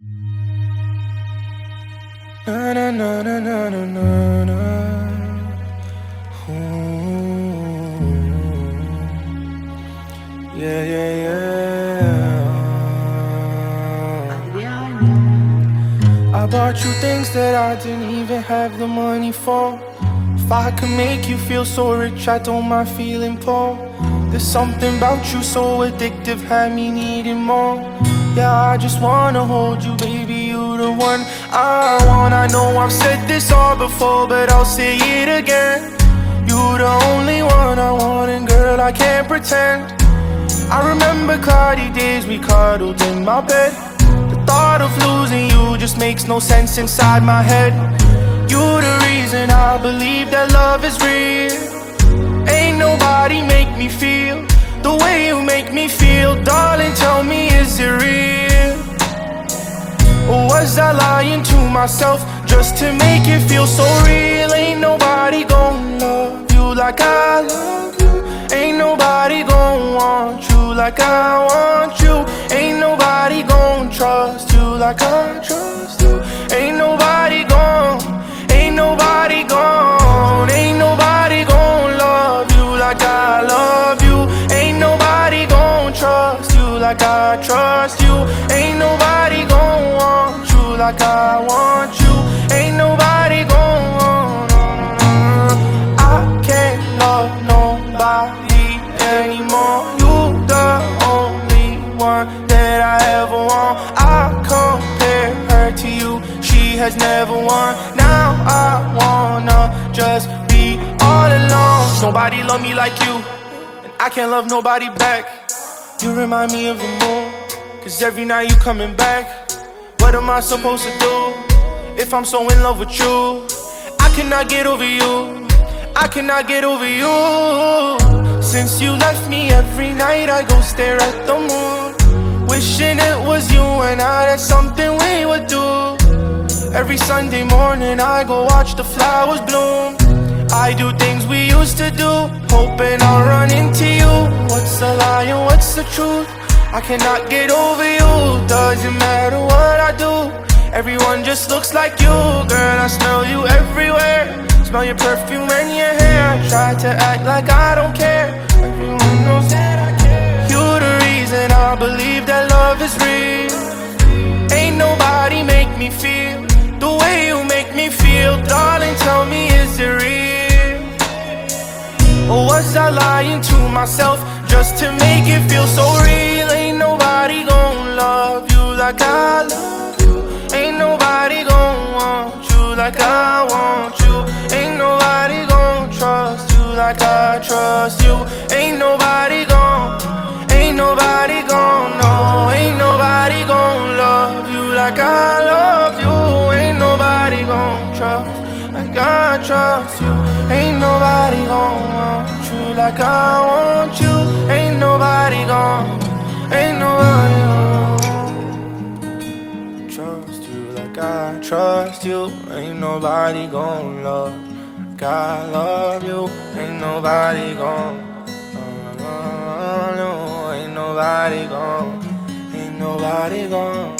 Na na na na na na na. Ooh. Yeah, yeah, yeah. I bought you things that I didn't even have the money for. If I could make you feel so rich, I don't mind feeling poor. There's something about you so addictive, had me needing more. Just wanna hold you, baby. You the one I want. I know I've said this all before, but I'll say it again. You the only one I want, and girl, I can't pretend. I remember cloudy days we cuddled in my bed. The thought of losing you just makes no sense inside my head. You're the reason I believe that love is real. Ain't nobody make me feel the way you make me feel, darling. Tell me, I lying to myself just to make it feel so real? Ain't nobody gonna love you like I love you. Ain't nobody gonna want you like I want you. Ain't nobody gonna trust you like I trust you. Ain't nobody gonna, ain't nobody gonna, ain't nobody gonna love you like I love you. Ain't nobody gonna trust you like I trust you. Ain't nobody like I want you. Ain't nobody gonna want. I can't love nobody anymore. You the only one that I ever want. I compare her to you. She has never won. Now I wanna just be all alone. Nobody love me like you, and I can't love nobody back. You remind me of the moon, cause every night you coming back. What am I supposed to do if I'm so in love with you? I cannot get over you. I cannot get over you. Since you left me every night, I go stare at the moon. Wishing it was you and I, that's something we would do. Every Sunday morning, I go watch the flowers bloom. I do things we used to do, hoping I'll run into you. What's a lie and what's the truth? I cannot get over you, doesn't matter what I do. Everyone just looks like you, girl. I smell you everywhere. Smell your perfume and your hair. I try to act like I don't care. Everyone knows that I care. You're the reason I believe that love is real. Ain't nobody make me feel the way you make me feel, darling. Tell me, is it real? Or was I lying to myself just to make it feel so real? Ain't nobody gon' love you like I love you. Ain't nobody gon' want you like I want you. Ain't nobody gon' trust you like I trust you. Ain't nobody gon' Ain't nobody gon' know. Ain't nobody gon' love you like I love you. Ain't nobody gon' trust like I trust you. Ain't nobody gon' want you like I want you. Ain't trust you. Ain't nobody gon' love I love you. Ain't nobody gon' uh, uh, uh, no, ain't nobody gon' ain't nobody gon'